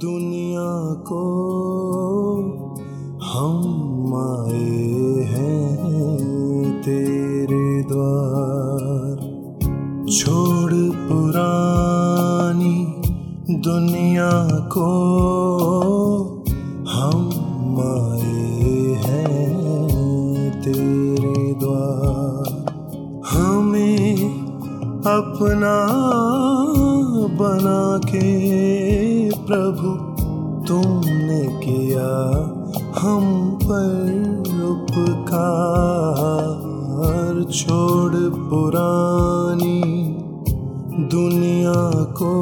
दुनिया को हम आए हैं तेरे द्वार। छोड़ पुरानी दुनिया को हम आए हैं तेरे द्वार। हमें अपना बना के प्रभु तुमने किया हम पर उपकार। छोड़ पुरानी दुनिया को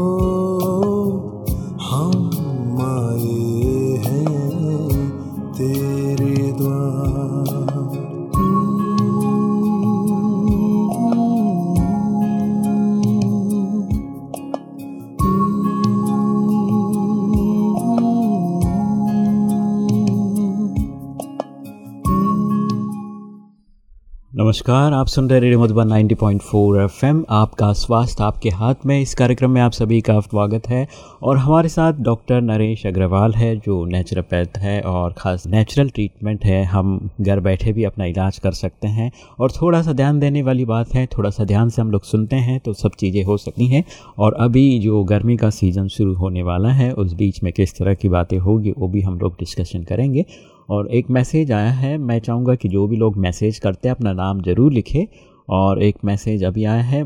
नमस्कार, आप सुन रहे रेडियो मधुबन 90.4 एफएम। आपका स्वास्थ्य आपके हाथ में। इस कार्यक्रम में आप सभी का स्वागत है और हमारे साथ डॉक्टर नरेश अग्रवाल है, जो नेचुरोपैथ है और ख़ास नेचुरल ट्रीटमेंट है। हम घर बैठे भी अपना इलाज कर सकते हैं और थोड़ा सा ध्यान देने वाली बात है थोड़ा सा ध्यान से हम लोग सुनते हैं तो सब चीज़ें हो सकती हैं। और अभी जो गर्मी का सीज़न शुरू होने वाला है, उस बीच में किस तरह की बातें होगी, वो भी हम लोग डिस्कशन करेंगे। और एक मैसेज आया है, मैं चाहूँगा कि जो भी लोग मैसेज करते हैं, अपना नाम ज़रूर लिखें और एक मैसेज अभी आया है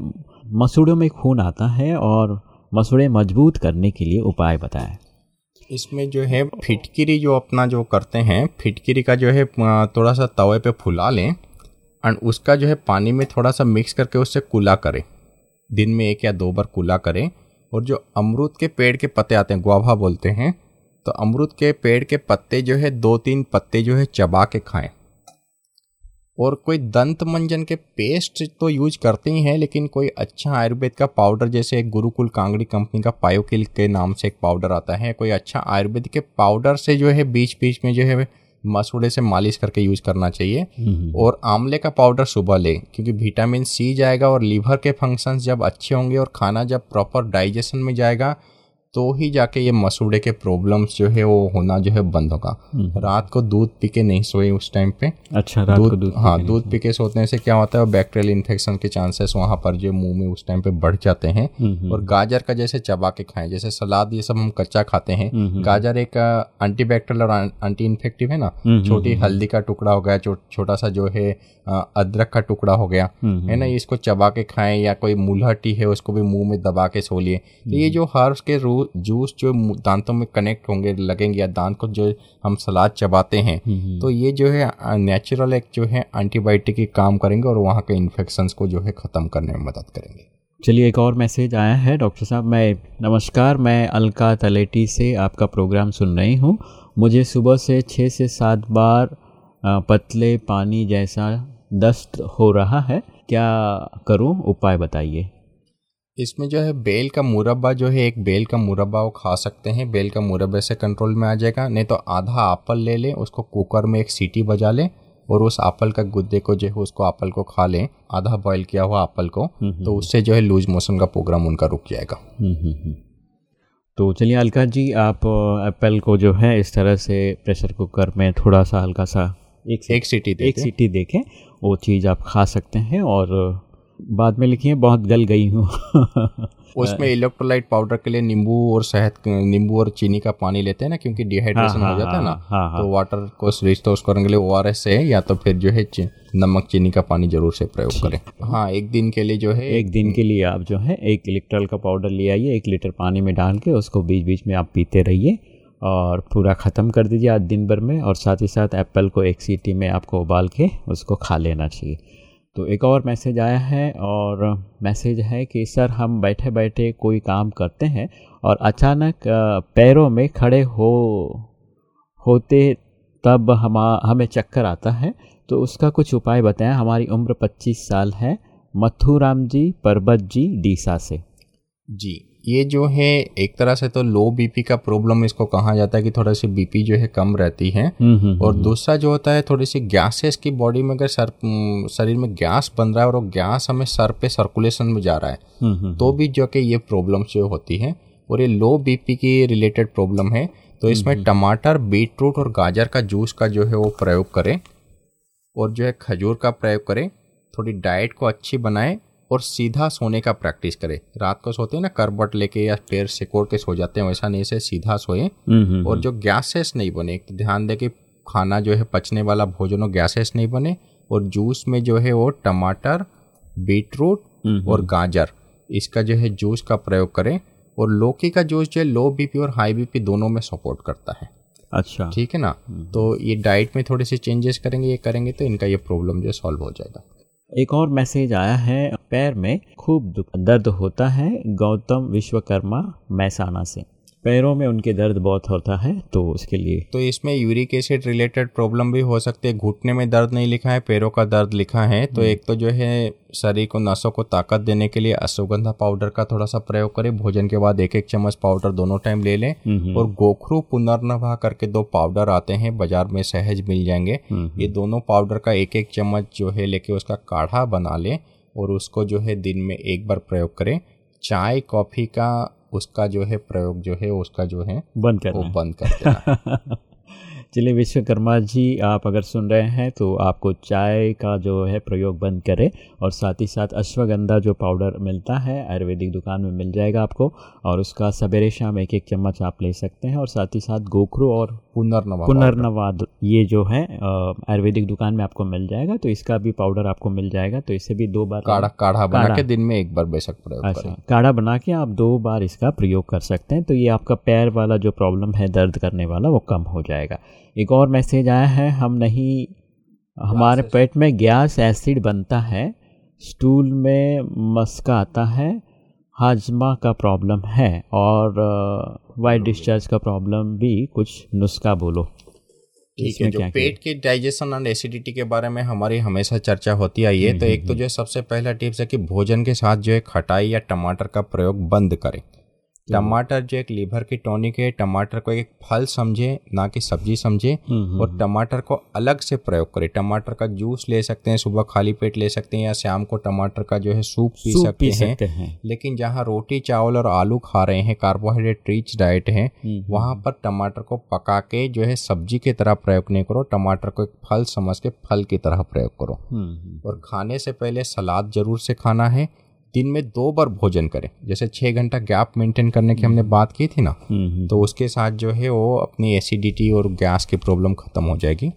मसूड़ों में खून आता है और मसूड़े मज़बूत करने के लिए उपाय बताएँ। इसमें जो है, फिटकिरी जो अपना जो करते हैं, फिटकिरी का जो है थोड़ा सा तवे पे फुला लें और उसका जो है पानी में थोड़ा सा मिक्स करके उससे कूला करें। दिन में एक या दो बार कूला करें और जो अमरूद के पेड़ के पत्ते आते हैं, गुआभा बोलते हैं तो अमरूद के पेड़ के पत्ते जो है दो तीन पत्ते जो है चबा के खाएँ। और कोई दंत मंजन के पेस्ट तो यूज़ करते ही हैं लेकिन कोई अच्छा आयुर्वेद का पाउडर जैसे एक गुरुकुल कांगड़ी कंपनी का पायोकिल के नाम से एक पाउडर आता है कोई अच्छा आयुर्वेद के पाउडर से जो है बीच बीच में जो है मसूड़े से मालिश करके यूज़ करना चाहिए। और आंवले का पाउडर सुबह लें क्योंकि विटामिन सी जाएगा और लीवर के फ़ंक्शंस जब अच्छे होंगे और खाना जब प्रॉपर डाइजेशन में जाएगा तो ही जाके ये मसूड़े के प्रॉब्लम्स जो है वो होना जो है बंद होगा। रात को दूध पी के नहीं सोए उस टाइम पे। अच्छा रात दूध को दूध हाँ दूध पी के सोते से क्या होता है बैक्टीरियल इन्फेक्शन के चांसेस वहाँ पर जो मुँह में उस टाइम पे बढ़ जाते हैं। और गाजर का जैसे चबा के खाएँ जैसे सलाद ये सब हम कच्चा खाते हैं। गाजर एक एंटी बैक्टीरियल और एंटी इन्फेक्टिव है ना। छोटी हल्दी का टुकड़ा हो गया छोटा सा जो है अदरक का टुकड़ा हो गया। है ना इसको चबा के खाएँ या कोई मुलहटी है उसको भी मुँह में दबा के सो लिए। तो ये जो हर्ब्स के जूस जो दांतों में कनेक्ट होंगे लगेंगे या दांत को जो हम सलाद चबाते हैं तो ये जो है नेचुरल एक जो है एंटीबायोटिक की काम करेंगे और वहाँ के इन्फेक्शन को जो है ख़त्म करने में मदद करेंगे। चलिए एक और मैसेज आया है डॉक्टर साहब मैं नमस्कार मैं अलका तलेटी से आपका प्रोग्राम सुन रही हूँ। मुझे सुबह से छः से सात बार पतले पानी जैसा दस्त हो रहा है क्या करूँ? उपाय बताइए। इसमें जो है बेल का मुरब्बा जो है एक बेल का मुरब्बा वो खा सकते हैं। बेल का मुरब्बे से कंट्रोल में आ जाएगा। नहीं तो आधा एप्पल ले लें उसको कुकर में एक सीटी बजा लें और उस एप्पल का गुद्दे को जो है उसको एप्पल को खा लें। आधा बॉईल किया हुआ एप्पल को तो उससे जो है लूज मोशन का प्रोग्राम उनका रुक जाएगा। तो चलिए अलका जी आप एप्पल को जो है इस तरह से प्रेशर कुकर में थोड़ा सा हल्का सा एक एक सीटी एक सीटी देखें वो चीज़ आप खा सकते हैं और बाद में लिखिए बहुत गल गई हूँ। उसमें इलेक्ट्रोलाइट पाउडर के लिए नींबू और शहद नींबू और चीनी का पानी लेते हैं ना क्योंकि डिहाइड्रेशन हाँ, हो जाता है ना हाँ, हाँ, तो वाटर को रिस्टोर करने के लिए ओ से या तो फिर जो है नमक चीनी का पानी ज़रूर से प्रयोग करें। हाँ एक दिन के लिए जो है एक दिन के लिए आप जो है एक इलेक्ट्रल का पाउडर ले आइए एक लीटर पानी में डाल के उसको बीच बीच में आप पीते रहिए। और पूरा ख़त्म कर दीजिए आज दिन भर में और साथ ही साथ एप्पल को एक सीटी में आपको उबाल के उसको खा लेना चाहिए। तो एक और मैसेज आया है और मैसेज है कि, सर, हम बैठे बैठे कोई काम करते हैं और अचानक पैरों में खड़े हो, होते तब हम, हमें चक्कर आता है। तो उसका कुछ उपाय बताएँ। हमारी उम्र 25 साल है। मथुराम जी, परबत जी, डीसा से। जी। ये जो है एक तरह से तो लो बीपी का प्रॉब्लम इसको कहा जाता है कि थोड़ा सी बीपी जो है कम रहती है। और दूसरा जो होता है थोड़ी सी गैसेस की बॉडी में अगर सर शरीर में गैस बन रहा है और वो गैस हमें सर पे सर्कुलेशन में जा रहा है तो भी जो कि ये प्रॉब्लम जो होती है और ये लो बीपी की रिलेटेड प्रॉब्लम है तो इसमें टमाटर बीटरूट और गाजर का जूस का जो है वो प्रयोग करें और जो है खजूर का प्रयोग करें थोड़ी डाइट को अच्छी बनाएँ और सीधा सोने का प्रैक्टिस करें। रात को सोते हैं ना करबट लेके या पैर सिकोड़ के सो जाते हैं वैसा नहीं से सीधा सोए। और जो गैसेस नहीं बने तो ध्यान दें कि खाना जो है पचने वाला भोजन हो गैसेस नहीं बने और जूस में जो है वो टमाटर बीटरूट और गाजर इसका जो है जूस का प्रयोग करें। और लौकी का जूस जो है लो बीपी और हाई बीपी दोनों में सपोर्ट करता है। अच्छा। ठीक है ना? तो ये डाइट में थोड़े से चेंजेस करेंगे ये करेंगे तो इनका ये प्रॉब्लम जो है सॉल्व हो जाएगा। एक और मैसेज आया है पैर में खूब दर्द होता है गौतम विश्वकर्मा मैसाना से। पैरों में उनके दर्द बहुत होता है तो उसके लिए। तो इसमें यूरिक एसिड रिलेटेड प्रॉब्लम भी हो सकती है। घुटने में दर्द नहीं लिखा है पैरों का दर्द लिखा है। तो एक तो जो है शरीर को नसों को ताकत देने के लिए अश्वगंधा पाउडर का थोड़ा सा प्रयोग करें। भोजन के बाद एक एक चम्मच पाउडर दोनों टाइम ले लें। और गोखरू पुनर्नभा करके दो पाउडर आते हैं बाज़ार में सहज मिल जाएँगे। ये दोनों पाउडर का एक एक चम्मच जो है लेके उसका काढ़ा बना लें। और उसको जो है दिन में एक बार प्रयोग करें। चाय कॉफ़ी का उसका जो है प्रयोग जो है उसका जो है बंद कर वो बंद कर चलिए विश्वकर्मा जी आप अगर सुन रहे हैं तो आपको चाय का जो है प्रयोग बंद करें और साथ ही साथ अश्वगंधा जो पाउडर मिलता है आयुर्वेदिक दुकान में मिल जाएगा आपको और उसका सवेरे शाम एक एक चम्मच आप ले सकते हैं और साथ ही साथ गोखरू और पुनर्नवा पुनर्नवाद ये जो है आयुर्वेदिक दुकान में आपको मिल जाएगा तो इसका भी पाउडर आपको मिल जाएगा तो इसे भी दो बार काढ़ा काढ़ा बना के दिन में एक बार बेशक प्रयोग अच्छा काढ़ा बना के आप दो बार इसका प्रयोग कर सकते हैं तो ये आपका पैर वाला जो प्रॉब्लम है दर्द करने वाला वो कम हो जाएगा। एक और मैसेज आया है हम नहीं हमारे पेट में गैस एसिड बनता है स्टूल में मस्का आता है हाजमा का प्रॉब्लम है और वाइट डिस्चार्ज का प्रॉब्लम भी कुछ नुस्खा बोलो। ठीक है जो क्या पेट के डाइजेशन एंड एसिडिटी के बारे में हमारी हमेशा चर्चा होती आई है तो एक तो जो है सबसे पहला टिप्स है कि भोजन के साथ जो है खटाई या टमाटर का प्रयोग बंद करें। टमाटर जो एक लीवर की टॉनिक है टमाटर को एक फल समझे ना कि सब्ज़ी समझे और टमाटर को अलग से प्रयोग करें। टमाटर का जूस ले सकते हैं सुबह खाली पेट ले सकते हैं या शाम को टमाटर का जो है सूप पी सूप सकते पी हैं। सकते हैं। लेकिन जहाँ रोटी चावल और आलू खा रहे हैं कार्बोहाइड्रेट रिच डाइट है वहाँ पर टमाटर को पका के जो है सब्ज़ी की तरह प्रयोग नहीं करो टमाटर को एक फल समझ के फल की तरह प्रयोग करो। हम्म, और खाने से पहले सलाद ज़रूर से खाना है दिन में दो बार भोजन करें। जैसे छः घंटा गैप मेंटेन करने की हमने बात की थी ना हम्म, तो उसके साथ जो है वो अपनी एसिडिटी और गैस की प्रॉब्लम ख़त्म हो जाएगी।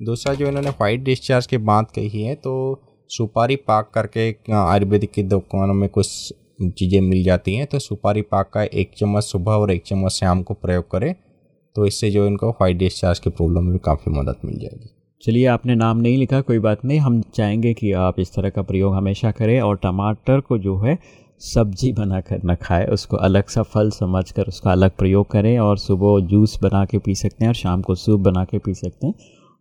दूसरा जो इन्होंने वाइट डिस्चार्ज की बात कही है तो सुपारी पाक करके आयुर्वेदिक की दुकानों में कुछ चीज़ें मिल जाती हैं तो सुपारी पाक का एक चम्मच सुबह और एक चम्मच शाम को प्रयोग करें तो इससे जो इनको वाइट डिस्चार्ज की प्रॉब्लम में काफ़ी मदद मिल जाएगी। चलिए, आपने नाम नहीं लिखा, कोई बात नहीं। हम चाहेंगे कि आप इस तरह का प्रयोग हमेशा करें और टमाटर को जो है सब्ज़ी बना कर न खाए। उसको अलग सा फल समझ कर उसका अलग प्रयोग करें और सुबह जूस बना के पी सकते हैं और शाम को सूप बना के पी सकते हैं।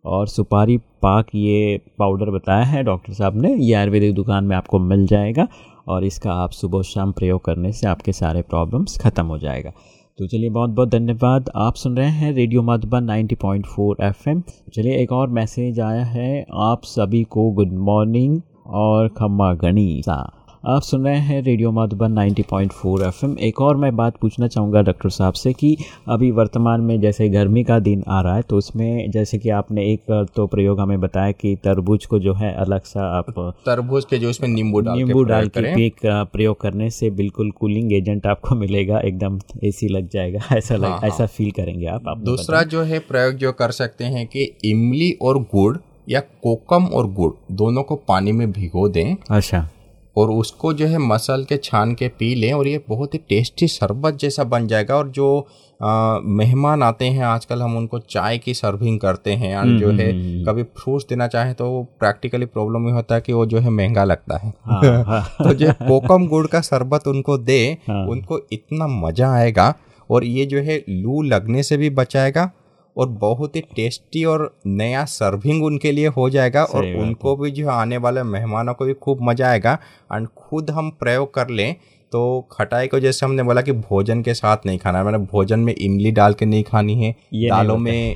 और सुपारी पाक ये पाउडर बताया है डॉक्टर साहब ने, ये आयुर्वेदिक दुकान में आपको मिल जाएगा और इसका आप सुबह शाम प्रयोग करने से आपके सारे प्रॉब्लम्स ख़त्म हो जाएगा। तो चलिए बहुत बहुत धन्यवाद। आप सुन रहे हैं रेडियो मधुबन 90.4 एफएम। चलिए एक और मैसेज आया है, आप सभी को गुड मॉर्निंग और खम्मा गणी गणिसा। आप सुन रहे हैं रेडियो मधुबन 90.4 एफएम। एक और मैं बात पूछना चाहूँगा डॉक्टर साहब से कि अभी वर्तमान में जैसे गर्मी का दिन आ रहा है तो उसमें जैसे कि आपने एक तो प्रयोग हमें बताया कि तरबूज को जो है अलग सा आप तरबूज के जूस में नींबू डाल नींबू डाल के पीक आ, प्रयोग करने से बिल्कुल कूलिंग एजेंट आपको मिलेगा एकदम एसी लग जाएगा ऐसा लग हाँ, हाँ। ऐसा फील करेंगे आप आप दूसरा जो है प्रयोग जो कर सकते हैं कि इमली और गुड़ या कोकम और गुड़ दोनों को पानी में भिगो दें। अच्छा। और उसको जो है मसल के छान के पी लें और ये बहुत ही टेस्टी शरबत जैसा बन जाएगा और जो मेहमान आते हैं आजकल हम उनको चाय की सर्विंग करते हैं और जो है कभी फ्रूट्स देना चाहें तो प्रैक्टिकली प्रॉब्लम ये होता है कि वो जो है महँगा लगता है हाँ, हाँ। तो जो कोकम गुड़ का शरबत उनको दे हाँ। उनको इतना मज़ा आएगा और ये जो है लू लगने से भी बचाएगा और बहुत ही टेस्टी और नया सर्विंग उनके लिए हो जाएगा और उनको भी जो आने वाले मेहमानों को भी खूब मज़ा आएगा। एंड खुद हम प्रयोग कर लें तो खटाई को जैसे हमने बोला कि भोजन के साथ नहीं खाना है मैंने भोजन में इमली डाल के नहीं खानी है दालों में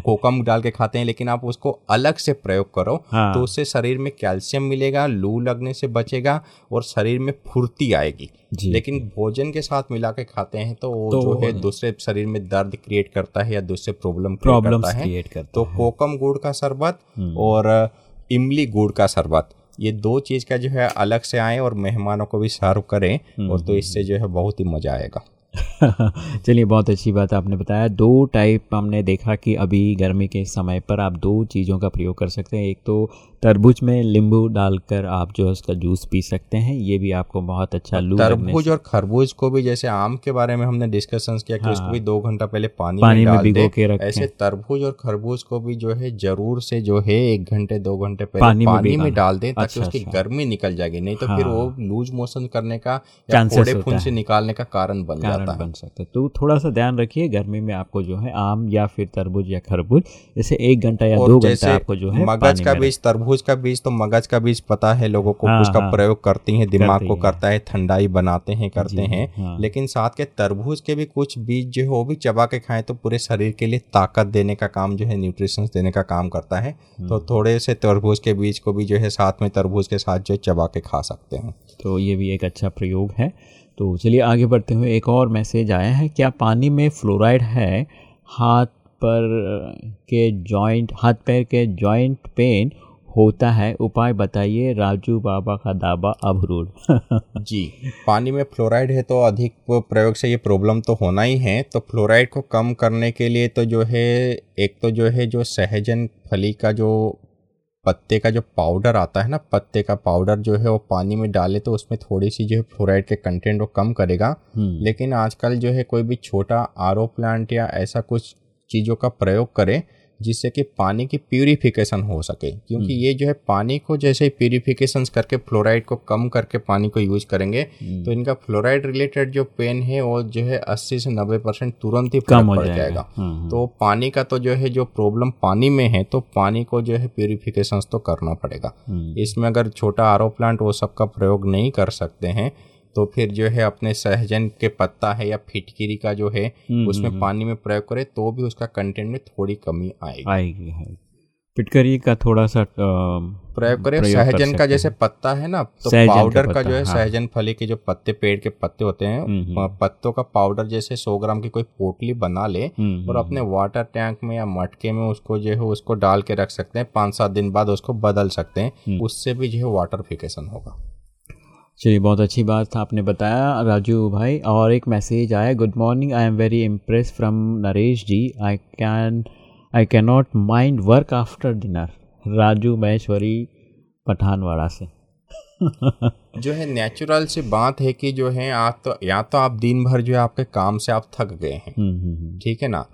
कोकम डाल के खाते हैं लेकिन आप उसको अलग से प्रयोग करो हाँ। तो उससे शरीर में कैल्शियम मिलेगा लू लगने से बचेगा और शरीर में फुर्ती आएगी। लेकिन भोजन के साथ मिला के खाते हैं तो तो- जो है दूसरे शरीर में दर्द क्रिएट करता है या दूसरे प्रॉब्लम क्रिएट करता है। तो कोकम गुड़ का शरबत और इमली गुड़ का शरबत। ये दो चीज़ का जो है अलग से आए और मेहमानों को भी सर्व करें और तो इससे जो है बहुत ही मज़ा आएगा। चलिए बहुत अच्छी बात आपने बताया। दो टाइप हमने देखा कि अभी गर्मी के समय पर आप दो चीज़ों का प्रयोग कर सकते हैं। एक तो तरबूज में नींबू डालकर आप जो है उसका जूस पी सकते हैं। ये भी आपको बहुत अच्छा लू तरबूज और खरबूज को भी जैसे आम के बारे में हमने डिस्कशन किया कि उसको भी दो घंटा पहले पानी, हाँ। पानी में में डाल भिगो दे। के रखें। ऐसे तरबूज और खरबूज को भी जो है ज़रूर से जो है एक घंटे दो घंटे पहले पानी पानी, में में, डाल दें ताकि अच्छा, उसकी अच्छा। गर्मी निकल जाएगी नहीं तो फिर वो लूज मोशन करने का फोड़े फून से निकालने का कारण बन जाता है। बन सकता है। तो थोड़ा सा ध्यान रखिए गर्मी में आपको जो है आम या फिर तरबूज या खरबूज जैसे एक घंटा या दो घंटा आपको जो है मगज का बीज तरबूज का बीज तो मगज का बीज पता है लोगों को हाँ, उसका हाँ। प्रयोग करती हैं दिमाग को। करता है ठंडाई बनाते हैं करते हैं हाँ। लेकिन साथ के तरबूज के भी कुछ बीज जो है वो भी चबा के खाएँ तो पूरे शरीर के लिए ताकत देने का काम जो है न्यूट्रिशन देने का काम करता है हम्म। तो थोड़े से तरबूज के बीज को भी जो है साथ में तरबूज के साथ जो है चबा के खा सकते हैं तो ये भी एक अच्छा प्रयोग है तो चलिए आगे बढ़ते हुए एक और मैसेज आया है क्या पानी में फ्लोराइड है हाथ पर के जॉइंट हाथ पैर के जॉइंट पेन होता है। उपाय बताइए राजू बाबा का दावा अभरूड जी पानी में फ्लोराइड है तो अधिक प्रयोग से ये प्रॉब्लम तो होना ही है। तो फ्लोराइड को कम करने के लिए तो जो है एक तो जो है जो सहजन फली का जो पत्ते का जो पाउडर आता है ना पत्ते का पाउडर जो है वो पानी में डाले तो उसमें थोड़ी सी जो है फ्लोराइड के कंटेंट वो कम करेगा। लेकिन आजकल जो है कोई भी छोटा आर प्लांट या ऐसा कुछ चीज़ों का प्रयोग करे जिससे कि पानी की प्यूरिफिकेशन हो सके। क्योंकि ये जो है पानी को जैसे ही प्यूरिफिकेशन करके फ्लोराइड को कम करके पानी को यूज़ करेंगे तो इनका फ्लोराइड रिलेटेड जो पेन है वो जो है 80 से 90 परसेंट तुरंत ही कम हो पड़ जाएगा। जाएगा। हम्म, तो पानी का तो जो है जो प्रॉब्लम पानी में है तो पानी को जो है प्यूरिफिकेशन तो करना पड़ेगा। हम्म। इसमें अगर छोटा आर प्लांट वो सब का प्रयोग नहीं कर सकते हैं तो फिर जो है अपने सहजन के पत्ता है या फिटकिरी का जो है हम्म, उसमें पानी में प्रयोग करे तो भी उसका कंटेंट में थोड़ी कमी आएगी। आएगी है। पिटकरी का थोड़ा सा प्रयोग करे। कर सहजन सकते का जैसे पत्ता है ना तो पाउडर का जो है हाँ। सहजन फली के जो पत्ते पेड़ के पत्ते होते हैं हम्म, पत्तों का पाउडर जैसे 100 ग्राम की कोई पोटली बना ले हम्म, और अपने वाटर टैंक में या मटके में उसको जो है उसको डाल के रख सकते हैं। पाँच सात दिन बाद उसको बदल सकते हम्म। हैं उससे भी जो है वाटर फिकेशन होगा। चलिए बहुत अच्छी बात था आपने बताया राजू भाई और एक मैसेज आया good morning I am very impress from Naresh ji I can I can not mind work after dinner Raju Maheshwari Pathanwada से। जो है नेचुरल सी बात है कि जो है आप तो या तो आप दिन भर जो है आपके काम से आप थक गए हैं। हम्म, हम्म, हम्म, ठीक है ना?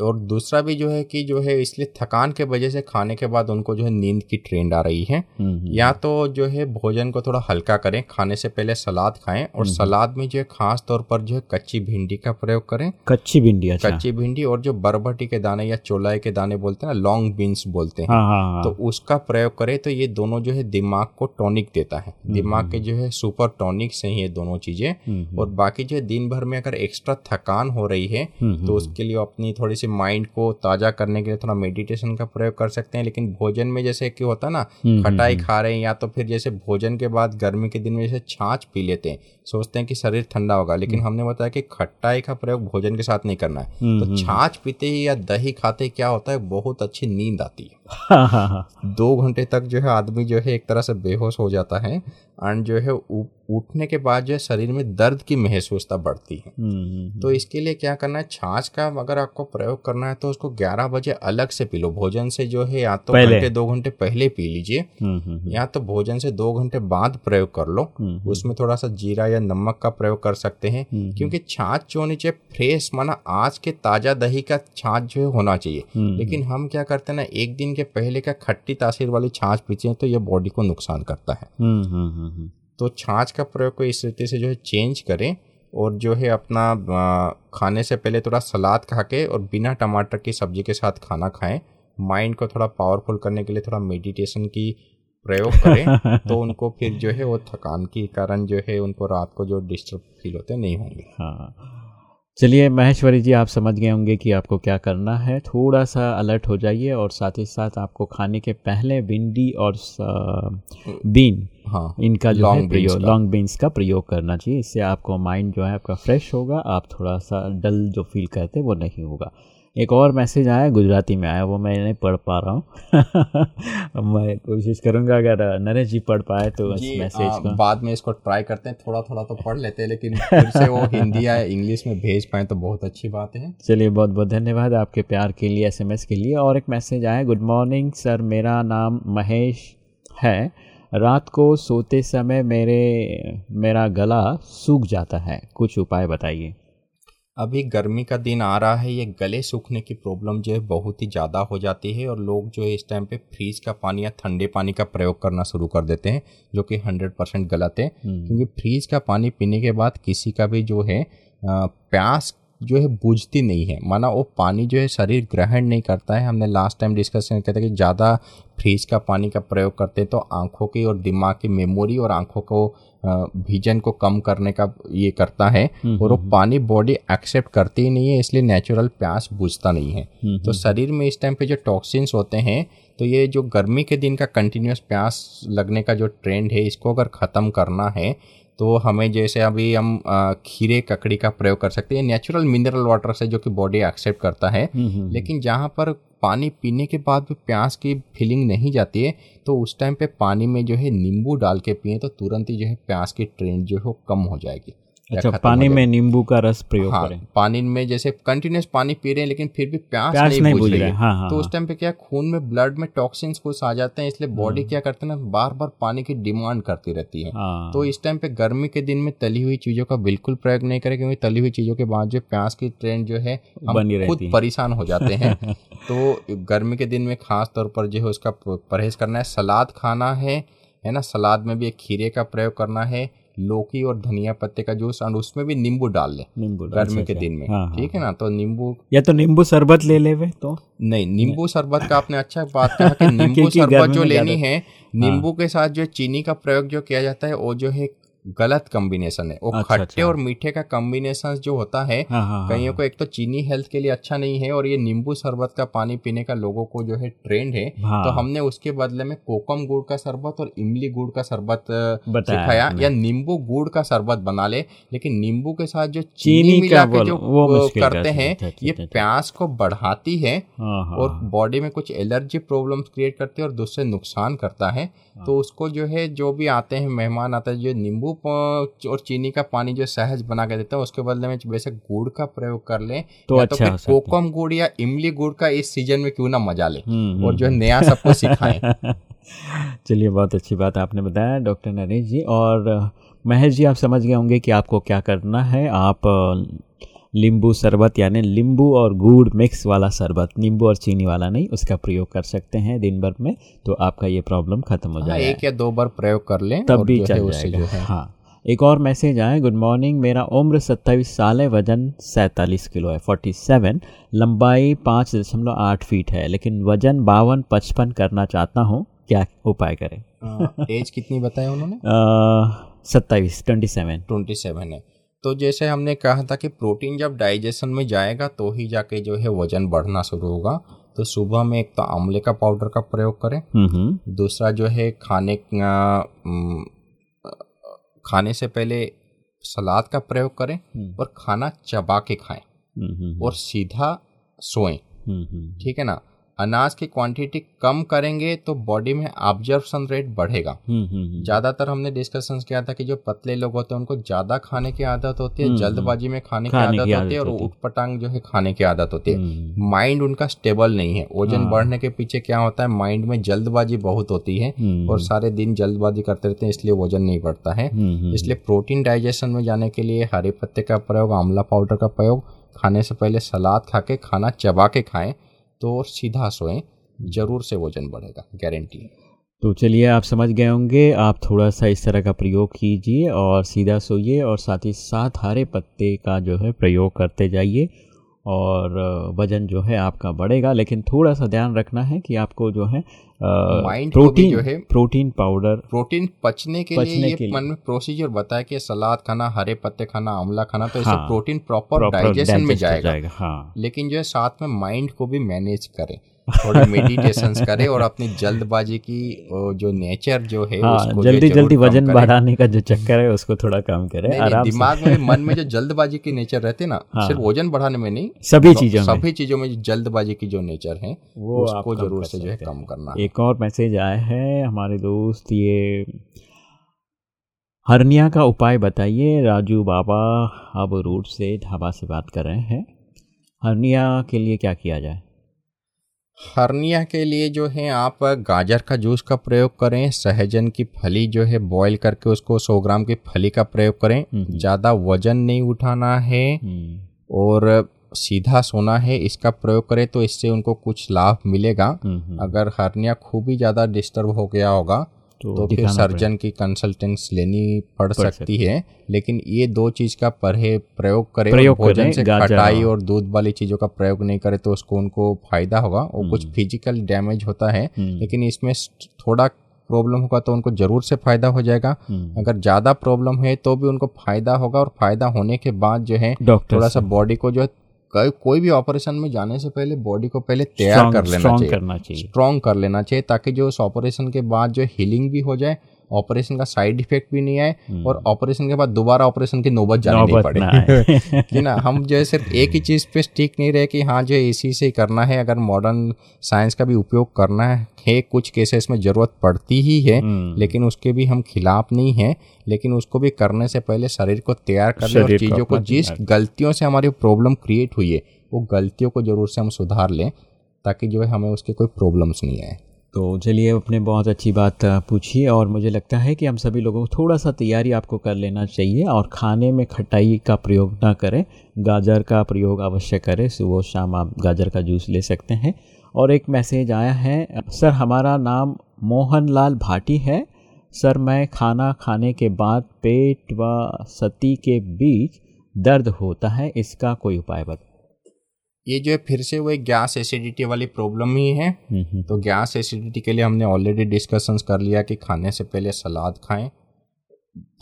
और दूसरा भी जो है कि जो है इसलिए थकान के वजह से खाने के बाद उनको जो है नींद की ट्रेंड आ रही है। हम्म, या तो जो है भोजन को थोड़ा हल्का करें खाने से पहले सलाद खाएँ और सलाद में जो है खास तौर पर जो है कच्ची भिंडी का प्रयोग करें। कच्ची भिंडी अच्छा। कच्ची भिंडी और जो बरबटी के दाने या चोलाई के दाने बोलते हैं ना लॉन्ग बीन्स बोलते हैं। हाँ हाँ हाँ। तो उसका प्रयोग करें तो ये दोनों जो है दिमाग को टॉनिक देता है। दिमाग के जो है सुपर टॉनिक्स हैं ये दोनों चीज़ें और बाकी जो है दिन भर में अगर एक्स्ट्रा थकान हो रही है तो उसके लिए अपनी थोड़ी सी माइंड को ताज़ा करने के लिए थोड़ा मेडिटेशन का प्रयोग कर सकते हैं। लेकिन भोजन में जैसे कि होता है ना खटाई खा रहे हैं या तो फिर जैसे भोजन के बाद गर्मी के दिन में जैसे छाछ पी लेते हैं सोचते हैं कि शरीर ठंडा होगा। लेकिन हमने बताया कि खटाई का प्रयोग भोजन के साथ नहीं करना है। तो छाछ पीते ही या दही खाते क्या होता है? बहुत अच्छी नींद आती है। हाँ हाँ हाँ। दो घंटे तक जो है आदमी जो है एक तरह से बेहोश हो जाता है। एंड जो है उठने के बाद जो है शरीर में दर्द की महसूसता बढ़ती है। हम्म, हम्म, तो इसके लिए क्या करना है? छाछ का अगर आपको प्रयोग करना है तो उसको 11 बजे अलग से पी लो। भोजन से जो है या तो घंटे दो घंटे पहले पी लीजिए। हम्म, हम्म, या तो भोजन से दो घंटे बाद प्रयोग कर लो। उसमें थोड़ा सा जीरा या नमक का प्रयोग कर सकते हैं। क्योंकि छाछ जो होनी चाहिए फ्रेश माना आज के ताज़ा दही का छाछ जो है होना चाहिए। लेकिन हम क्या करते हैं ना एक दिन के पहले का खट्टी तासीर वाली छाछ पीते हैं तो ये बॉडी को नुकसान करता है। हम्म। तो छाछ का प्रयोग को इस रीति से जो है चेंज करें और जो है अपना खाने से पहले थोड़ा सलाद खा के और बिना टमाटर की सब्ज़ी के साथ खाना खाएँ। माइंड को थोड़ा पावरफुल करने के लिए थोड़ा मेडिटेशन की प्रयोग करें तो उनको फिर जो है वो थकान के कारण जो है उनको रात को जो डिस्टर्ब फील होते नहीं होंगे। हाँ। चलिए महेश्वरी जी आप समझ गए होंगे कि आपको क्या करना है। थोड़ा सा अलर्ट हो जाइए और साथ ही साथ आपको खाने के पहले भिंडी और बीन हाँ इनका जो है प्रयोग लॉन्ग बीन्स का प्रयोग करना चाहिए। इससे आपको माइंड जो है आपका फ्रेश होगा। आप थोड़ा सा डल जो फील करते हैं वो नहीं होगा। एक और मैसेज आया गुजराती में आया वो मैं नहीं पढ़ पा रहा हूँ। मैं कोशिश करूँगा अगर नरेश जी पढ़ पाए तो इस मैसेज को। बाद में इसको ट्राई करते हैं थोड़ा थोड़ा तो पढ़ लेते हैं लेकिन फिर से वो हिंदी या इंग्लिश में भेज पाए तो बहुत अच्छी बात है। चलिए बहुत बहुत धन्यवाद आपके प्यार के लिए एसएमएस के लिए। और एक मैसेज आया गुड मॉर्निंग सर मेरा नाम महेश है। रात को सोते समय मेरे मेरा गला सूख जाता है। कुछ उपाय बताइए। अभी गर्मी का दिन आ रहा है ये गले सूखने की प्रॉब्लम जो है बहुत ही ज़्यादा हो जाती है और लोग जो है इस टाइम पे फ्रीज का पानी या ठंडे पानी का प्रयोग करना शुरू कर देते हैं जो कि हंड्रेड परसेंट गलत है। क्योंकि फ्रीज का पानी पीने के बाद किसी का भी जो है प्यास जो है बुझती नहीं है। माना वो पानी जो है शरीर ग्रहण नहीं करता है। हमने लास्ट टाइम डिस्कशन किया था कि ज़्यादा फ्रीज का पानी का प्रयोग करते हैं तो आँखों की और दिमाग की मेमोरी और आँखों को विजन को कम करने का ये करता है। और वो पानी बॉडी एक्सेप्ट करती ही नहीं है इसलिए नेचुरल प्यास बुझता नहीं है। तो शरीर में इस टाइम पे जो टॉक्सिन्स होते हैं तो ये जो गर्मी के दिन का कंटिन्यूस प्यास लगने का जो ट्रेंड है इसको अगर ख़त्म करना है तो हमें जैसे अभी हम खीरे ककड़ी का प्रयोग कर सकते हैं। नेचुरल मिनरल वाटर से जो कि बॉडी एक्सेप्ट करता है। लेकिन जहाँ पर पानी पीने के बाद भी प्यास की फीलिंग नहीं जाती है तो उस टाइम पे पानी में जो है नींबू डाल के पिए तो तुरंत ही जो है प्यास की ट्रेंड जो है वो कम हो जाएगी। अच्छा पानी में नींबू का रस प्रयोग हाँ करें। पानी में जैसे कंटिन्यूस पानी पी रहे हैं लेकिन फिर भी प्यास, प्यास नहीं, नहीं बुझ रही है। है, हाँ, हाँ, तो उस हाँ। टाइम पे क्या खून में ब्लड में टॉक्सिन्स कुछ आ जाते हैं इसलिए बॉडी क्या करते हैं ना बार बार पानी की डिमांड करती रहती है। हाँ। तो इस टाइम पे गर्मी के दिन में तली हुई चीज़ों का बिल्कुल प्रयोग नहीं करें क्योंकि तली हुई चीज़ों के बाद जो प्यास की ट्रेंड जो है हम खुद परेशान हो जाते हैं। तो गर्मी के दिन में खास तौर पर जो है उसका परहेज करना है सलाद खाना है है ना? सलाद में भी एक खीरे का प्रयोग करना है। लौकी और धनिया पत्ते का जूस और उसमें भी नींबू डाल ले। नींबू गर्मी के दिन में। हाँ, हाँ, ठीक है ना? तो नींबू या तो नींबू शरबत ले ले तो। नहीं नींबू शरबत का आपने अच्छा बात कहा कि नींबू शरबत जो लेनी है नींबू के साथ जो चीनी का प्रयोग जो किया जाता है वो जो है गलत कॉम्बिनेशन है वो अच्छा, खट्टे अच्छा। और मीठे का कॉम्बिनेशन जो होता है हाँ हाँ हाँ कईयों को एक तो चीनी हेल्थ के लिए अच्छा नहीं है और ये नींबू शरबत का पानी पीने का लोगों को जो है ट्रेंड है हाँ। तो हमने उसके बदले में कोकम गुड़ का शरबत और इमली गुड़ का शरबत सिखाया या नींबू गुड़ का शरबत बना ले लेकिन नींबू के साथ जो चीनी मिला के जो करते हैं। अच्छा, ये अच्छा, अच्छा। प्यास को बढ़ाती है और बॉडी में कुछ एलर्जी प्रॉब्लम क्रिएट करती है और दूसरे नुकसान करता हाँ। तो उसको जो है जो भी आते हैं मेहमान आते हैं जो नींबू प- और चीनी का पानी जो सहज बना के देता है उसके बदले में वैसे गुड़ का प्रयोग कर ले तो या अच्छा तो फिर कोकम गुड़ या इमली गुड़ का इस सीज़न में क्यों ना मज़ा ले हम्म, और जो है नया सबको सिखाएँ। चलिए बहुत अच्छी बात आपने बताया डॉक्टर नरेश जी। और महेश जी आप समझ गए होंगे कि आपको क्या करना है। आप नींबू शरबत यानी नींबू और गुड़ मिक्स वाला शरबत नींबू और चीनी वाला नहीं उसका प्रयोग कर सकते हैं दिन भर में तो आपका ये प्रॉब्लम खत्म हो हाँ, जाएगा। एक या दो बार प्रयोग कर लें तब भी चल उससे जाएगा। जो है। हाँ एक और मैसेज आया गुड मॉर्निंग मेरा उम्र सत्ताईस साल है वज़न सैंतालीस किलो है फोर्टी सेवन लंबाई पाँच दशमलव आठ फीट है लेकिन वज़न बावन पचपन करना चाहता हूँ क्या उपाय करें? एज कितनी बताया उन्होंने? सत्ताईस ट्वेंटी सेवन ट्वेंटी सेवन है। तो जैसे हमने कहा था कि प्रोटीन जब डाइजेशन में जाएगा तो ही जाके जो है वज़न बढ़ना शुरू होगा। तो सुबह में एक तो आंवले का पाउडर का प्रयोग करें। हम्म दूसरा जो है खाने खाने से पहले सलाद का प्रयोग करें हम्म। और खाना चबा के खाएँ हम्म और सीधा सोएँ। हम्म। ठीक है ना? अनाज की क्वांटिटी कम करेंगे तो बॉडी में ऑब्जर्वेशन रेट बढ़ेगा। हम्म ज़्यादातर हमने डिस्कशन किया था कि जो पतले लोग होते हैं उनको ज़्यादा खाने की आदत होती है हम्म, जल्दबाजी में खाने की आदत होती है और होती है। उठपटांग जो है खाने की आदत होती है। हम्म, माइंड उनका स्टेबल नहीं है। वज़न हाँ। बढ़ने के पीछे क्या होता है? माइंड में जल्दबाजी बहुत होती है हम्म, और सारे दिन जल्दबाजी करते रहते हैं इसलिए वज़न नहीं बढ़ता है। हम्म, इसलिए प्रोटीन डाइजेशन में जाने के लिए हरे पत्ते का प्रयोग आंवला पाउडर का प्रयोग खाने से पहले सलाद खा के खाना चबा के खाएँ। तो सीधा सोएँ, ज़रूर से वज़न बढ़ेगा गारंटी तो चलिए, आप समझ गए होंगे, आप थोड़ा सा इस तरह का प्रयोग कीजिए और सीधा सोइए और साथ ही साथ हरे पत्ते का जो है प्रयोग करते जाइए। और वज़न जो है आपका बढ़ेगा लेकिन थोड़ा सा ध्यान रखना है कि आपको जो है प्रोटीन जो है- प्रोटीन पाउडर प्रोटीन पचने के पचने लिए के ये लिए। मन में प्रोसीजर बताया कि सलाद खाना हरे पत्ते खाना आंवला खाना तो इससे हाँ, प्रोटीन प्रॉपर प्रॉपर डाइजेशन में जाएगा, जाएगा हाँ। लेकिन जो है साथ में माइंड को भी मैनेज करे। थोड़े मेडिटेशन करे और अपनी जल्दबाजी की जो नेचर जो है हाँ उसको जल्दी जल्दी वज़न बढ़ाने का जो चक्कर है उसको थोड़ा कम करें नहीं, आराम दिमाग में मन में जो जल्दबाजी की नेचर रहती है ना हाँ। सिर्फ़ वज़न बढ़ाने में नहीं सभी चीज़ों सभी चीज़ों में जल्दबाजी की जो नेचर है वो उसको ज़रूर से जो है कम करना एक और मैसेज आया है हमारे दोस्त ये हरनिया का उपाय बताइए। राजू बाबा अब रूट से ढाबा से बात कर रहे हैं। हरनिया के लिए क्या किया जाए? हर्निया के लिए जो है आप गाजर का जूस का प्रयोग करें सहजन की फली जो है बॉईल करके उसको 100 ग्राम की फली का प्रयोग करें। हम्म। ज़्यादा वज़न नहीं उठाना है हम्म, और सीधा सोना है इसका प्रयोग करें तो इससे उनको कुछ लाभ मिलेगा। हम्म, हम्म, अगर हर्निया खूब ही ज़्यादा डिस्टर्ब हो गया होगा तो तो फिर सर्जन की कंसल्टेंस लेनी पड़ पड़ सकती है लेकिन ये दो चीज़ का परहेज प्रयोग करें प्रयोग भोजन से खटाई और- दूध वाली चीज़ों का प्रयोग नहीं करे तो उसको उनको फ़ायदा होगा और कुछ फ़िज़िकल डैमेज होता है हम्म, लेकिन इसमें थोड़ा प्रॉब्लम होगा तो उनको ज़रूर से फ़ायदा हो जाएगा। हम्म। अगर ज़्यादा प्रॉब्लम है तो भी उनको फ़ायदा होगा और फ़ायदा होने के बाद जो है थोड़ा सा बॉडी को जो है कोई कोई भी ऑपरेशन में जाने से पहले बॉडी को पहले तैयार कर लेना चाहिए। करना चाहिए। स्ट्रॉन्ग कर लेना चाहिए ताकि जो उस ऑपरेशन के बाद जो हीलिंग भी हो जाए ऑपरेशन का साइड इफ़ेक्ट भी नहीं आए और ऑपरेशन के बाद दोबारा ऑपरेशन की नौबत जानी नहीं हम्म। पड़े कि ना हम जो है सिर्फ़ एक ही चीज़ पे स्टिक नहीं रहे कि हाँ जो है इसी से ही करना है अगर मॉडर्न साइंस का भी उपयोग करना है कुछ केसेस में ज़रूरत पड़ती ही है हम्म। लेकिन उसके भी हम खिलाफ नहीं हैं लेकिन उसको भी करने से पहले शरीर को तैयार कर और चीज़ों को जिस गलतियों से हमारी प्रॉब्लम क्रिएट हुई है वो गलतियों को ज़रूर से हम सुधार लें ताकि जो है हमें उसके कोई प्रॉब्लम्स नहीं आए तो चलिए अपने बहुत अच्छी बात पूछी और मुझे लगता है कि हम सभी लोगों को थोड़ा सा तैयारी आपको कर लेना चाहिए और खाने में खटाई का प्रयोग ना करें। गाजर का प्रयोग अवश्य करें, सुबह शाम आप गाजर का जूस ले सकते हैं। और एक मैसेज आया है, सर, हमारा नाम मोहन लाल भाटी है। सर, मैं खाना खाने के बाद पेट व सती के बीच दर्द होता है, इसका कोई उपाय बता ये जो है फिर से वो एक गैस एसिडिटी वाली प्रॉब्लम ही है। हम्म, हम्म, तो गैस एसिडिटी के लिए हमने ऑलरेडी डिस्कशंस कर लिया कि खाने से पहले सलाद खाएँ।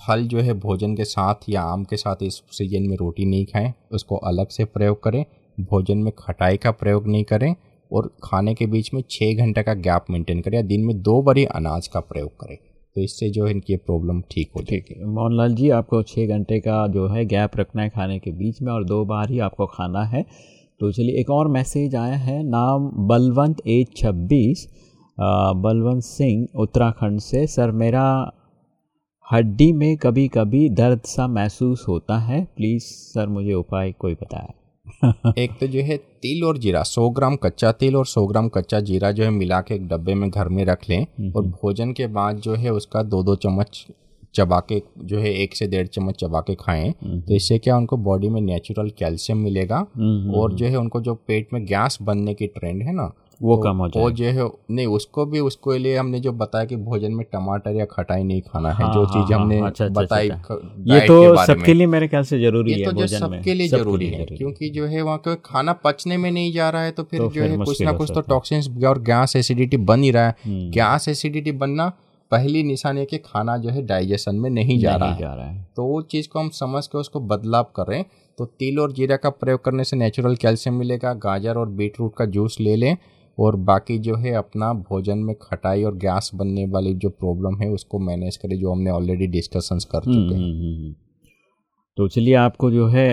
फल जो है भोजन के साथ या आम के साथ इस सीज़न में रोटी नहीं खाएँ उसको अलग से प्रयोग करें। भोजन में खटाई का प्रयोग नहीं करें और खाने के बीच में छः घंटे का गैप मेंटेन करें या दिन में दो बार ही अनाज का प्रयोग करें। तो इससे जो है इनकी प्रॉब्लम ठीक हो ठीक है। मोहनलाल जी आपको छः घंटे का जो है गैप रखना है खाने के बीच में और दो बार ही आपको खाना है। तो चलिए एक और मैसेज आया है नाम बलवंत एज छब्बीस बलवंत सिंह उत्तराखंड से। सर मेरा हड्डी में कभी कभी दर्द सा महसूस होता है। प्लीज़ सर मुझे उपाय कोई बताए। एक तो जो है तिल और जीरा 100 ग्राम कच्चा तिल और 100 ग्राम कच्चा जीरा जो है मिला के एक डब्बे में घर में रख लें और भोजन के बाद जो है उसका दो दो चम्मच चबा के जो है एक से डेढ़ चम्मच चबा के खाएँ तो इससे क्या उनको बॉडी में नेचुरल कैल्शियम मिलेगा और जो है उनको जो पेट में गैस बनने की ट्रेंड है ना वो तो कम हो जाए। वो जो है नहीं उसको भी उसको लिए हमने जो बताया कि भोजन में टमाटर या खटाई नहीं खाना है हाँ, जो हाँ, चीज़ हाँ, हमने अच्छा, अच्छा, बताई अच्छा। ये तो सबके लिए मेरे ख्याल से ज़रूरी ये है तो जो सबके लिए ज़रूरी है क्योंकि जो है वहाँ का खाना पचने में नहीं जा रहा है तो फिर तो जो है कुछ ना कुछ तो टॉक्सिन्स और गैस एसिडिटी बन ही रहा है। हम्म, गैस एसिडिटी बनना पहली निशानी है कि खाना जो है डाइजेशन में नहीं जा रहा है। जा रहा है। तो वो चीज़ को हम समझ के उसको बदलाव करें तो तिल और जीरा का प्रयोग करने से नेचुरल कैल्शियम मिलेगा गाजर और बीटरूट का जूस ले लें और बाकी जो है अपना भोजन में खटाई और गैस बनने वाली जो प्रॉब्लम है उसको मैनेज करें जो हमने ऑलरेडी डिस्कशंस कर हम्म, चुके हैं। हम्म, हम्म। तो चलिए आपको जो है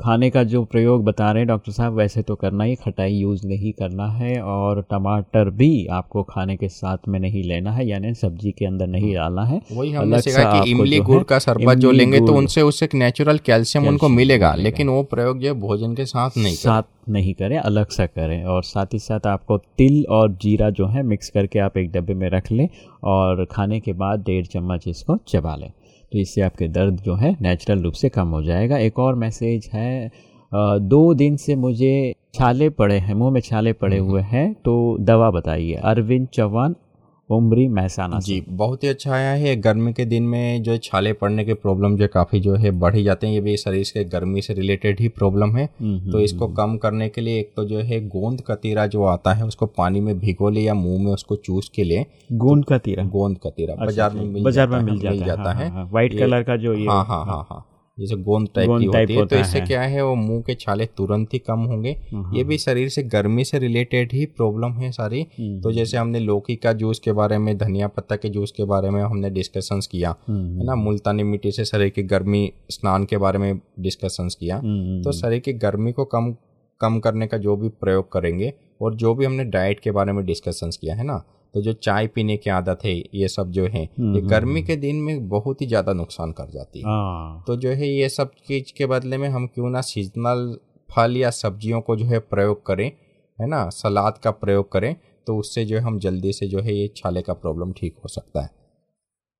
खाने का जो प्रयोग बता रहे हैं डॉक्टर साहब वैसे तो करना ही खटाई यूज़ नहीं करना है और टमाटर भी आपको खाने के साथ में नहीं लेना है यानी सब्ज़ी के अंदर नहीं डालना है। वही हमने सीखा कि इमली गुड़ का शरबत जो लेंगे तो उनसे उससे नेचुरल कैल्शियम उनको मिलेगा मिलेगा। लेकिन वो प्रयोग जो भोजन के साथ नहीं साथ नहीं करें अलग सा करें और साथ ही साथ आपको तिल और जीरा जो है मिक्स करके आप एक डब्बे में रख लें और खाने के बाद डेढ़ चम्मच इसको चबा लें। तो इससे आपके दर्द जो है नेचुरल रूप से कम हो जाएगा। एक और मैसेज है दो दिन से मुझे छाले पड़े हैं मुँह में छाले पड़े हुए हैं तो दवा बताइए। अरविंद चौहान उमरी महसाना जी बहुत ही अच्छा आया है। गर्मी के दिन में जो छाले पड़ने के प्रॉब्लम जो काफ़ी जो है बढ़ ही जाते हैं। ये भी शरीर के गर्मी से रिलेटेड ही प्रॉब्लम है। हम्म, तो इसको कम करने के लिए एक तो जो है गोंद कतीरा जो आता है उसको पानी में भिगो ले या मुँह में उसको चूस के ले। गोंद का तीरा? गोंद कतीरा बाज़ार में मिल बाज़ार जाता में मिल जाता है है। व्हाइट कलर का जो हाँ हाँ हाँ। हाँ। जैसे गोंद टाइप की होती है तो इससे क्या है वो मुँह के छाले तुरंत ही कम होंगे। ये भी शरीर से गर्मी से रिलेटेड ही प्रॉब्लम है सारी। हम्म, तो जैसे हमने लौकी का जूस के बारे में धनिया पत्ता के जूस के बारे में हमने डिस्कशन किया हम्म, है ना? मुल्तानी मिट्टी से शरीर की गर्मी स्नान के बारे में डिस्कशंस किया। हम्म, तो शरीर की गर्मी को कम कम करने का जो भी प्रयोग करेंगे और जो भी हमने डाइट के बारे में डिस्कशंस किया है ना? तो जो चाय पीने की आदत है ये सब जो है ये गर्मी के दिन में बहुत ही ज़्यादा नुकसान कर जाती है। हाँ। तो जो है ये सब चीज़ के बदले में हम क्यों ना सीजनल फल या सब्जियों को जो है प्रयोग करें है ना? सलाद का प्रयोग करें तो उससे जो है हम जल्दी से जो है ये छाले का प्रॉब्लम ठीक हो सकता है।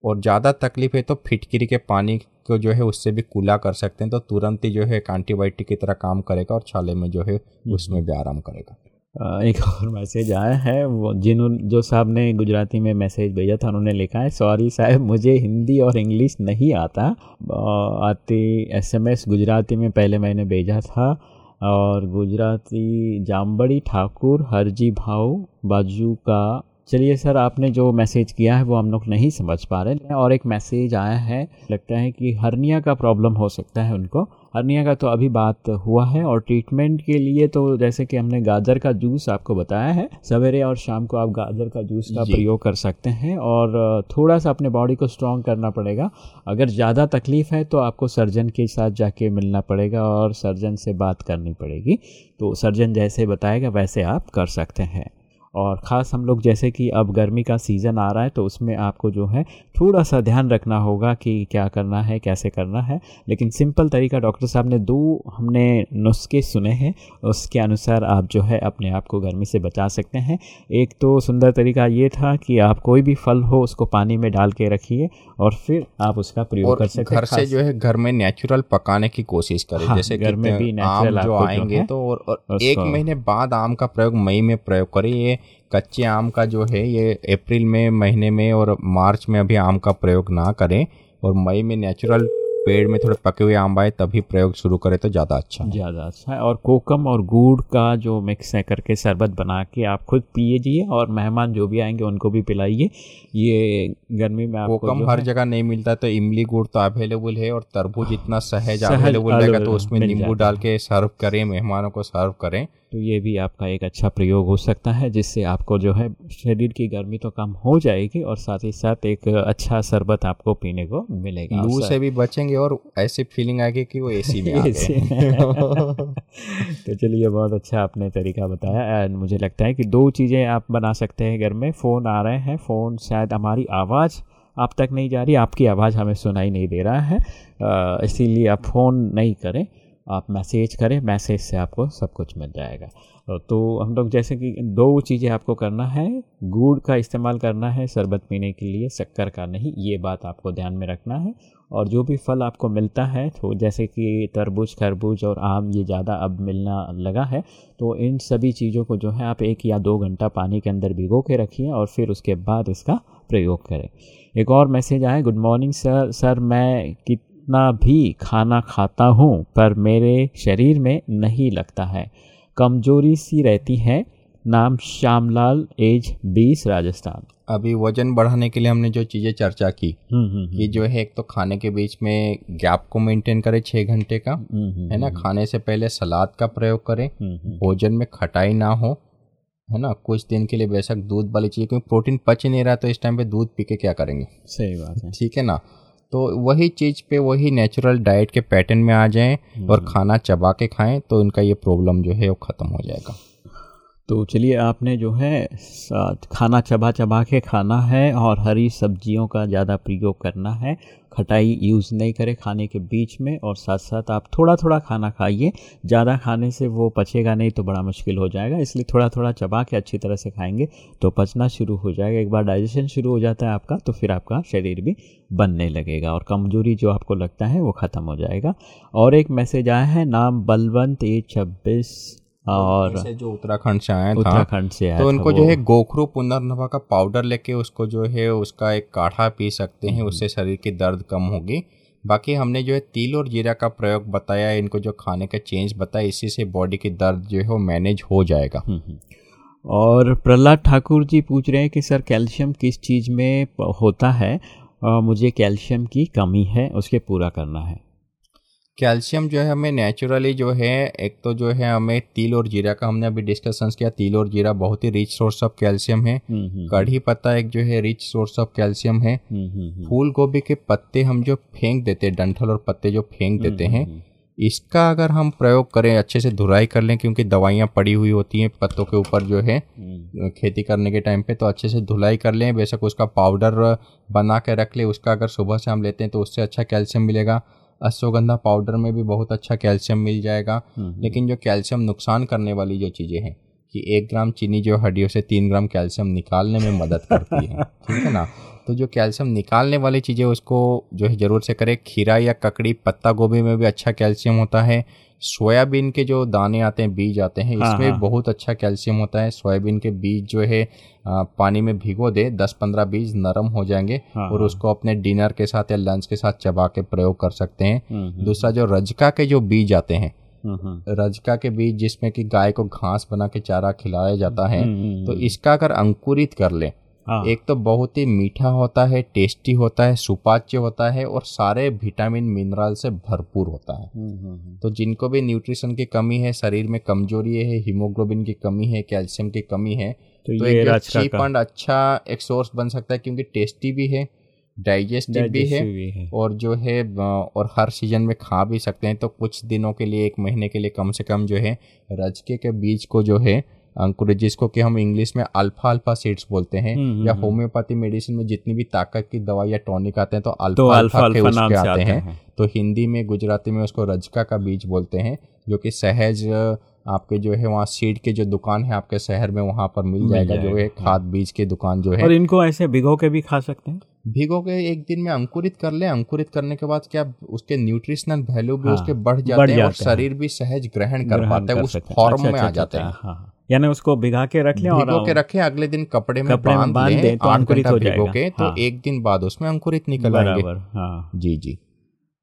और ज़्यादा तकलीफ़ है तो फिटकिरी के पानी को जो है उससे भी कूला कर सकते हैं तो तुरंत ही जो है एक एंटीबायोटिक की तरह काम करेगा और छाले में जो है उसमें भी आराम करेगा। एक और मैसेज आया है, वो जिन, जो साहब ने गुजराती में मैसेज भेजा था, उन्होंने लिखा है सॉरी साहब, मुझे हिंदी और इंग्लिश नहीं आता। आती एसएमएस गुजराती में पहले मैंने भेजा था, और गुजराती जामबड़ी ठाकुर, हरजी भाऊ बाजू का चलिए सर आपने जो मैसेज किया है वो हम लोग नहीं समझ पा रहे हैं। और एक मैसेज आया है लगता है कि हर्निया का प्रॉब्लम हो सकता है उनको। हर्निया का तो अभी बात हुआ है और ट्रीटमेंट के लिए तो जैसे कि हमने गाजर का जूस आपको बताया है सवेरे और शाम को आप गाजर का जूस का प्रयोग कर सकते हैं और थोड़ा सा अपने बॉडी को स्ट्रॉन्ग करना पड़ेगा। अगर ज़्यादा तकलीफ़ है तो आपको सर्जन के साथ जाके मिलना पड़ेगा और सर्जन से बात करनी पड़ेगी। तो सर्जन जैसे बताएगा वैसे आप कर सकते हैं। और ख़ास हम लोग जैसे कि अब गर्मी का सीज़न आ रहा है तो उसमें आपको जो है थोड़ा सा ध्यान रखना होगा कि क्या करना है कैसे करना है। लेकिन सिंपल तरीका डॉक्टर साहब ने दो हमने नुस्खे सुने हैं उसके अनुसार आप जो है अपने आप को गर्मी से बचा सकते हैं। एक तो सुंदर तरीका ये था कि आप कोई भी फल हो उसको पानी में डाल के रखिए और फिर आप उसका प्रयोग कर सकते हैं। घर से जो है घर में नेचुरल पकाने की कोशिश करें। हाँ, जैसे घर में भी natural जो आएँगे तो और, और एक महीने बाद आम का प्रयोग मई में प्रयोग करें ये कच्चे आम का जो है ये अप्रैल में महीने में और मार्च में अभी आम का प्रयोग ना करें और मई में नेचुरल पेड़ में थोड़े पके हुए आम आए तभी प्रयोग शुरू करें तो ज़्यादा अच्छा ज़्यादा अच्छा है। और कोकम और गुड़ का जो मिक्स है करके शरबत बना के आप खुद पिएजिए और मेहमान जो भी आएँगे उनको भी पिलाइए। ये गर्मी में आपको कोकम हर जगह नहीं मिलता तो इमली गुड़ तो अवेलेबल है और तरबूज इतना सहज सहज अवेलेबल रहेगा तो उसमें नींबू डाल के सर्व करें मेहमानों को सर्व करें। तो ये भी आपका एक अच्छा प्रयोग हो सकता है जिससे आपको जो है शरीर की गर्मी तो कम हो जाएगी और साथ ही साथ एक अच्छा शरबत आपको पीने को मिलेगा। लू से भी बचेंगे और ऐसी फीलिंग आएगी कि वो एसी में ऐसे- तो चलिए बहुत अच्छा आपने तरीका बताया। एंड मुझे लगता है कि दो चीज़ें आप बना सकते हैं घर में। फ़ोन आ रहे हैं फ़ोन शायद हमारी आवाज़ आप तक नहीं जा रही आपकी आवाज़ हमें सुनाई नहीं दे रहा है। इसीलिए आप फ़ोन नहीं करें। आप मैसेज करें, मैसेज से आपको सब कुछ मिल जाएगा। तो हम लोग जैसे कि दो चीज़ें आपको करना है, गुड़ का इस्तेमाल करना है, शरबत पीने के लिए, शक्कर का नहीं, ये बात आपको ध्यान में रखना है। और जो भी फल आपको मिलता है तो जैसे कि तरबूज, खरबूज और आम, ये ज़्यादा अब मिलना लगा है तो इन सभी चीज़ों को जो है आप एक या दो घंटा पानी के अंदर भिगो के रखिए और फिर उसके बाद इसका प्रयोग करें। एक और मैसेज आया, गुड मॉर्निंग सर सर, मैं कितना भी खाना खाता हूँ पर मेरे शरीर में नहीं लगता है। कमज़ोरी सी रहती है। नाम श्यामलाल एज 20 राजस्थान। अभी वज़न बढ़ाने के लिए हमने जो चीज़ें चर्चा की हम्म हम्म ये जो है एक तो खाने के बीच में गैप को मेंटेन करें छः घंटे का हम्म, हम्म, है ना? खाने से पहले सलाद का प्रयोग करें। हम्म, हम्म, भोजन में खटाई ना हो है ना? कुछ दिन के लिए बेशक दूध वाली चीज़ क्योंकि प्रोटीन पच ही नहीं रहा तो इस टाइम पे दूध पी के क्या करेंगे? सही बात है। ठीक है ना? तो वही चीज़ पे वही नेचुरल डाइट के पैटर्न में आ जाएँ और खाना चबा के खाएँ तो इनका ये प्रॉब्लम जो है वो ख़त्म हो जाएगा। तो चलिए आपने जो है खाना चबा चबा के खाना है और हरी सब्जियों का ज़्यादा प्रयोग करना है। खटाई यूज़ नहीं करें खाने के बीच में और साथ साथ आप थोड़ा थोड़ा खाना खाइए। ज़्यादा खाने से वो पचेगा नहीं तो बड़ा मुश्किल हो जाएगा, इसलिए थोड़ा थोड़ा चबा के अच्छी तरह से खाएँगे तो पचना शुरू हो जाएगा। एक बार डाइजेशन शुरू हो जाता है आपका तो फिर आपका शरीर भी बनने लगेगा और कमज़ोरी जो आपको लगता है वो ख़त्म हो जाएगा। और एक मैसेज आया है, नाम बलवंत ए छब्बीस और से जो उत्तराखंड से था उत्तराखंड से आया तो उनको जो है गोखरू पुनर्नवा का पाउडर लेके उसको जो है उसका एक काढ़ा पी सकते हैं उससे शरीर की दर्द कम होगी। बाकी हमने जो है तिल और जीरा का प्रयोग बताया इनको जो खाने का चेंज बताया इसी से बॉडी की दर्द जो है वो मैनेज हो जाएगा। हम्म, हम्म। और प्रहलाद ठाकुर जी पूछ रहे हैं कि सर कैल्शियम किस चीज़ में होता है? अ, मुझे कैल्शियम की कमी है उसके पूरा करना है। कैल्शियम जो है हमें नेचुरली जो है एक तो जो है हमें तिल और जीरा का हमने अभी डिस्कशन किया तिल और जीरा बहुत ही रिच सोर्स ऑफ़ कैल्शियम है। हम्म, हम्म, कढ़ी पत्ता एक जो है रिच सोर्स ऑफ़ कैल्शियम है। हम्म, हम्म, हम्म, फूल गोभी के पत्ते हम जो फेंक देते हैं डंठल और पत्ते जो फेंक देते हैं हम्म, इसका अगर हम प्रयोग करें अच्छे से धुलाई कर लें क्योंकि दवाइयाँ पड़ी हुई होती हैं पत्तों के ऊपर जो है हम्म, खेती करने के टाइम पे तो अच्छे से धुलाई कर लें बेशक उसका पाउडर बना के रख ले उसका अगर सुबह से हम लेते हैं तो उससे अच्छा कैल्शियम मिलेगा। अश्वगंधा पाउडर में भी बहुत अच्छा कैल्शियम मिल जाएगा। हम्म, लेकिन जो कैल्शियम नुकसान करने वाली जो चीज़ें हैं कि एक ग्राम चीनी जो हड्डियों से तीन ग्राम कैल्शियम निकालने में मदद करती है ठीक है ना? तो जो कैल्शियम निकालने वाली चीज़ें उसको जो है ज़रूर से करें। खीरा या ककड़ी पत्ता गोभी में भी अच्छा कैल्शियम होता है। सोयाबीन के जो दाने आते हैं बीज आते हैं हाँ, इसमें हाँ। बहुत अच्छा कैल्शियम होता है। सोयाबीन के बीज जो है पानी में भिगो दे दस पंद्रह बीज नरम हो जाएँगे हाँ, और उसको अपने डिनर के साथ या लंच के साथ चबा के प्रयोग कर सकते हैं। हम्म, दूसरा जो रजका के जो बीज आते हैं हम्म, हम्म, रजका के बीज जिसमें कि गाय को घास बना के चारा खिलाया जाता है हम्म, तो इसका अगर अंकुरित कर ले हाँ, एक तो बहुत ही मीठा होता है टेस्टी होता है सुपाच्य होता है और सारे विटामिन मिनरल से भरपूर होता है। हम्म, हम्म, हम्म, तो जिनको भी न्यूट्रिशन की कमी है शरीर में कमज़ोरी है हीमोग्लोबिन की कमी है कैल्शियम की कमी है तो तो ये एक चीप एंड अच्छा एक सोर्स बन सकता है क्योंकि टेस्टी भी है डाइजेस्टिव भी है भी है। और जो है और हर सीज़न में खा भी सकते हैं। तो कुछ दिनों के लिए एक महीने के लिए कम से कम जो है रजके के बीज को जो है अंकुरित जिसको कि हम इंग्लिश में अल्फ़ा अल्फ़ा सीड्स बोलते हैं हम्म, या हम्म, होम्योपैथी मेडिसिन में जितनी भी ताकत की दवा या टॉनिक आते हैं तो तो अल्फ़ा अल्फ़ा अल्फ़ा के नाम से आते आता हैं। है। तो हिंदी में गुजराती में उसको रजका का बीज बोलते हैं जो कि सहज आपके जो है वहाँ सीड के जो दुकान है आपके शहर में वहाँ पर मिल जाएगा जो है खाद बीज की दुकान जो है। और इनको ऐसे भिगो के भी खा सकते हैं? भिगो के एक दिन में अंकुरित कर ले। अंकुरित करने के बाद क्या उसके न्यूट्रिशनल वैल्यू भी हाँ, उसके बढ़ जाते बढ़ हैं और शरीर भी सहज ग्रहण कर पाता है उस फॉर्म अच्छा, में अच्छा, आ जाते अच्छा, हैं। हाँ, हाँ। यानी उसको भिगा के रख लें और के रखें अगले दिन कपड़े में कपड़े बाँध बाँध दें तो अंकुरित हो जाएगा। के तो हाँ। एक दिन बाद उसमें अंकुरित निकल आएँगे। हाँ। जी जी।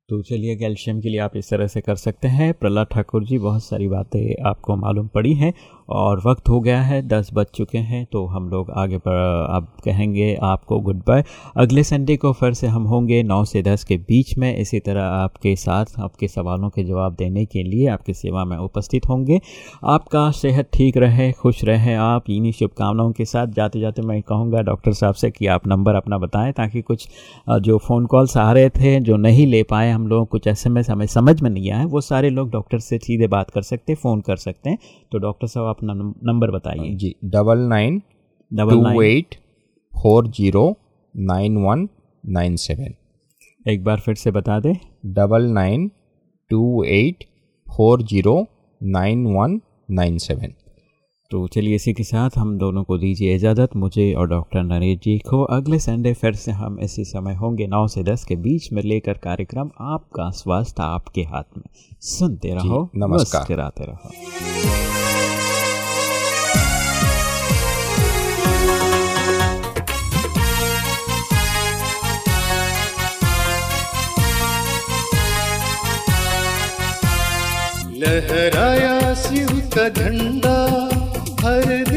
तो चलिए कैल्शियम के लिए आप इस तरह से कर सकते हैं। प्रहलाद ठाकुर जी बहुत सारी बातें आपको मालूम पड़ी हैं। और वक्त हो गया है, दस बज चुके हैं तो हम लोग आगे पर, अब कहेंगे आपको गुड बाय अगले संडे को फिर से हम होंगे नौ से दस के बीच में। इसी तरह आपके साथ, आपके सवालों के जवाब देने के लिए आपकी सेवा में उपस्थित होंगे। आपका सेहत ठीक रहे, खुश रहे आप, इन्हीं शुभकामनाओं के साथ जाते जाते मैं कहूँगा डॉक्टर साहब से कि आप नंबर अपना बताएँ ताकि कुछ जो फ़ोन कॉल्स आ रहे थे, जो नहीं ले पाए हम लोग, कुछ एस एम एस हमें समझ में नहीं आए, वो सारे लोग डॉक्टर से सीधे बात कर सकते फ़ोन कर सकते हैं। तो डॉक्टर साहब अपना नंबर बताइए। जी double nine double two eight four zero nine one nine seven. एक बार फिर से बता दें। Double nine two eight four zero nine one nine seven. तो चलिए इसी के साथ हम दोनों को दीजिए इजाज़त। मुझे और डॉक्टर नरेश जी को अगले संडे फिर से हम इसी समय होंगे नौ से दस के बीच में लेकर कार्यक्रम आपका स्वास्थ्य आपके हाथ में। सुनते रहो नमस्कार। मुस्कुराते रहो। लहराया शिव का झंडा लहरा